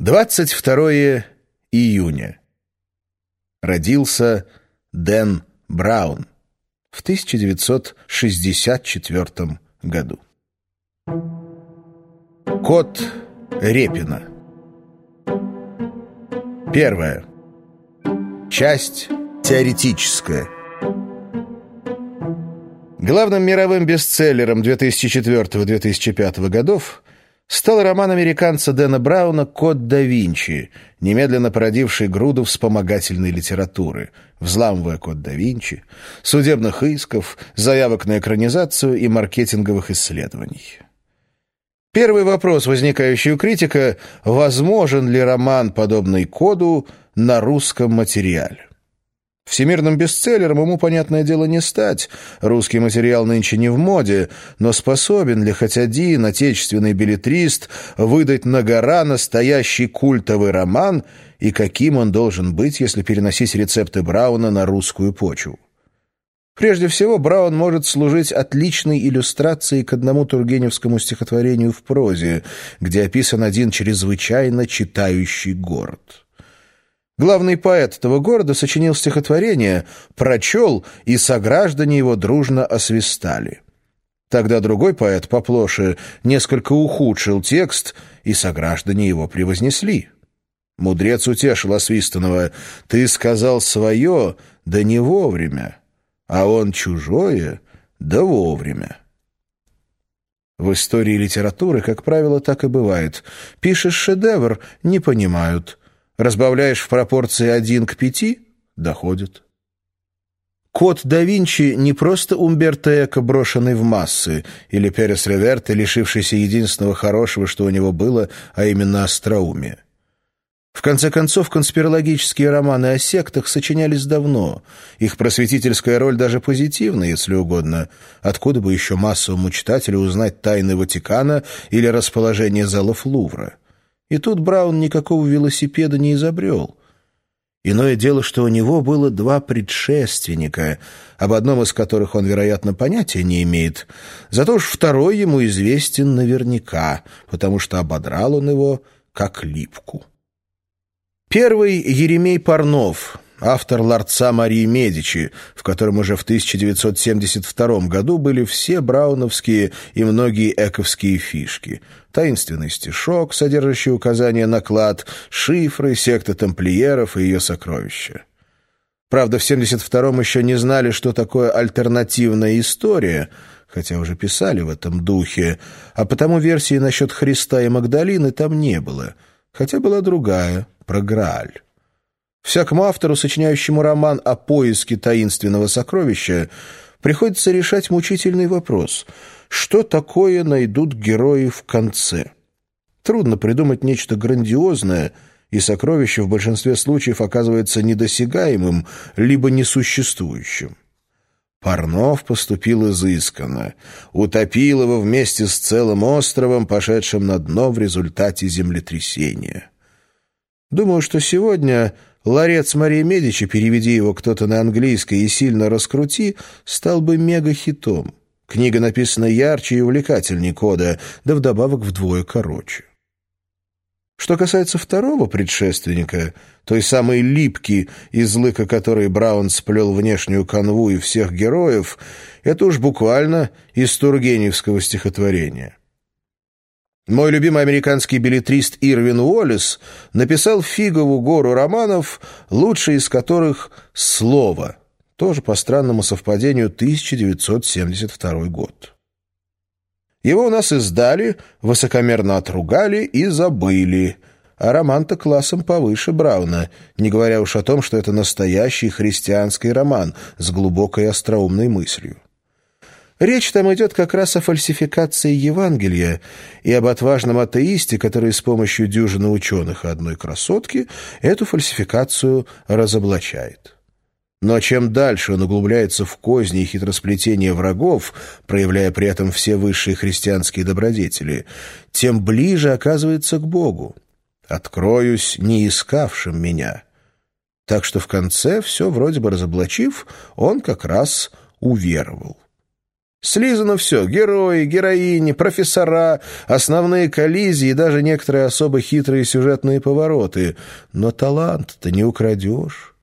22 июня. Родился Дэн Браун в 1964 году. Кот Репина. Первое. Часть теоретическая. Главным мировым бестселлером 2004-2005 годов стал роман американца Дэна Брауна «Код да Винчи», немедленно породивший груду вспомогательной литературы, взламывая код да Винчи, судебных исков, заявок на экранизацию и маркетинговых исследований. Первый вопрос, возникающий у критика, возможен ли роман, подобный коду, на русском материале? Всемирным бестселлером ему, понятное дело, не стать. Русский материал нынче не в моде, но способен ли хоть один отечественный билетрист выдать на гора настоящий культовый роман и каким он должен быть, если переносить рецепты Брауна на русскую почву? Прежде всего, Браун может служить отличной иллюстрацией к одному тургеневскому стихотворению в прозе, где описан один чрезвычайно читающий город. Главный поэт этого города сочинил стихотворение, прочел, и сограждане его дружно освистали. Тогда другой поэт, поплоше, несколько ухудшил текст, и сограждане его превознесли. Мудрец утешил освистанного «Ты сказал свое, да не вовремя, а он чужое, да вовремя». В истории литературы, как правило, так и бывает. Пишешь шедевр — не понимают. Разбавляешь в пропорции один к пяти — доходит. Код да Винчи не просто Умберто Эко, брошенный в массы, или Перес Реверте, лишившийся единственного хорошего, что у него было, а именно остроумие. В конце концов, конспирологические романы о сектах сочинялись давно. Их просветительская роль даже позитивна, если угодно. Откуда бы еще массовому читателю узнать тайны Ватикана или расположение залов Лувра? И тут Браун никакого велосипеда не изобрел. Иное дело, что у него было два предшественника, об одном из которых он, вероятно, понятия не имеет. Зато уж второй ему известен наверняка, потому что ободрал он его как липку. Первый — Еремей Парнов — автор «Ларца Марии Медичи», в котором уже в 1972 году были все брауновские и многие эковские фишки. Таинственный стишок, содержащий указания на клад, шифры, секта тамплиеров и ее сокровища. Правда, в 72-м еще не знали, что такое альтернативная история, хотя уже писали в этом духе, а потому версии насчет Христа и Магдалины там не было, хотя была другая, про Грааль. Всякому автору, сочиняющему роман о поиске таинственного сокровища, приходится решать мучительный вопрос — что такое найдут герои в конце? Трудно придумать нечто грандиозное, и сокровище в большинстве случаев оказывается недосягаемым, либо несуществующим. Парнов поступил изысканно, утопил его вместе с целым островом, пошедшим на дно в результате землетрясения. Думаю, что сегодня Ларец Марии Медичи, переведи его кто-то на английский и сильно раскрути, стал бы мегахитом. Книга написана ярче и увлекательнее кода, да вдобавок вдвое короче. Что касается второго предшественника, той самой липки, из лыка которой Браун сплел внешнюю канву и всех героев, это уж буквально из Тургеневского стихотворения. Мой любимый американский билетрист Ирвин Уоллес написал «Фигову гору романов», лучший из которых «Слово», тоже по странному совпадению 1972 год. Его у нас издали, высокомерно отругали и забыли, а роман-то классом повыше Брауна, не говоря уж о том, что это настоящий христианский роман с глубокой остроумной мыслью. Речь там идет как раз о фальсификации Евангелия и об отважном атеисте, который с помощью дюжины ученых и одной красотки эту фальсификацию разоблачает. Но чем дальше он углубляется в козни и хитросплетения врагов, проявляя при этом все высшие христианские добродетели, тем ближе оказывается к Богу. «Откроюсь не искавшим меня». Так что в конце, все вроде бы разоблачив, он как раз уверовал. Слизано все — герои, героини, профессора, основные коллизии и даже некоторые особо хитрые сюжетные повороты. Но талант-то не украдешь.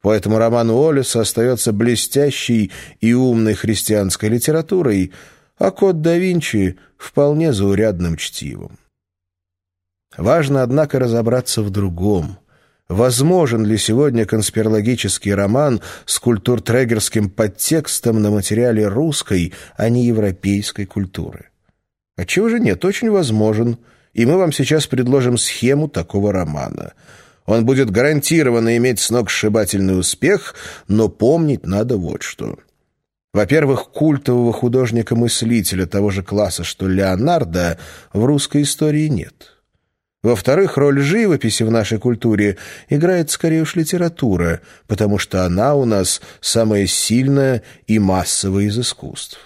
Поэтому роман Уоллеса остается блестящей и умной христианской литературой, а «Код да Винчи» — вполне заурядным чтивом. Важно, однако, разобраться в другом — Возможен ли сегодня конспирологический роман с культуртрегерским подтекстом на материале русской, а не европейской культуры? Отчего же нет? Очень возможен. И мы вам сейчас предложим схему такого романа. Он будет гарантированно иметь сногсшибательный успех, но помнить надо вот что. Во-первых, культового художника-мыслителя того же класса, что Леонардо, в русской истории нет. Во-вторых, роль живописи в нашей культуре играет скорее уж литература, потому что она у нас самая сильная и массовая из искусств.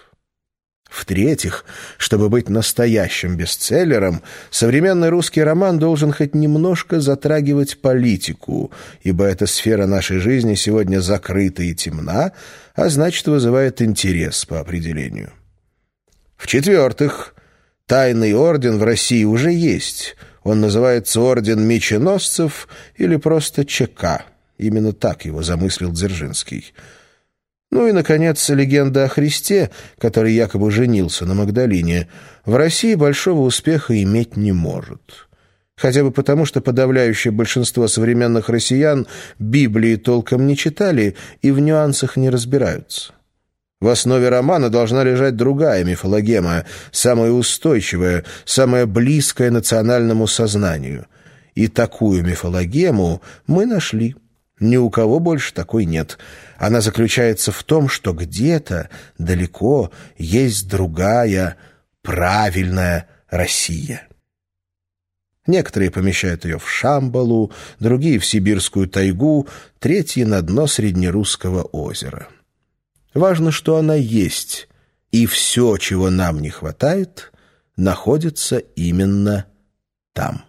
В-третьих, чтобы быть настоящим бестселлером, современный русский роман должен хоть немножко затрагивать политику, ибо эта сфера нашей жизни сегодня закрыта и темна, а значит, вызывает интерес по определению. В-четвертых, тайный орден в России уже есть – он называется Орден Меченосцев или просто ЧК. Именно так его замыслил Дзержинский. Ну и, наконец, легенда о Христе, который якобы женился на Магдалине, в России большого успеха иметь не может. Хотя бы потому, что подавляющее большинство современных россиян Библии толком не читали и в нюансах не разбираются. В основе романа должна лежать другая мифологема, самая устойчивая, самая близкая национальному сознанию. И такую мифологему мы нашли. Ни у кого больше такой нет. Она заключается в том, что где-то далеко есть другая, правильная Россия. Некоторые помещают ее в Шамбалу, другие — в Сибирскую тайгу, третьи — на дно Среднерусского озера. Важно, что она есть, и все, чего нам не хватает, находится именно там.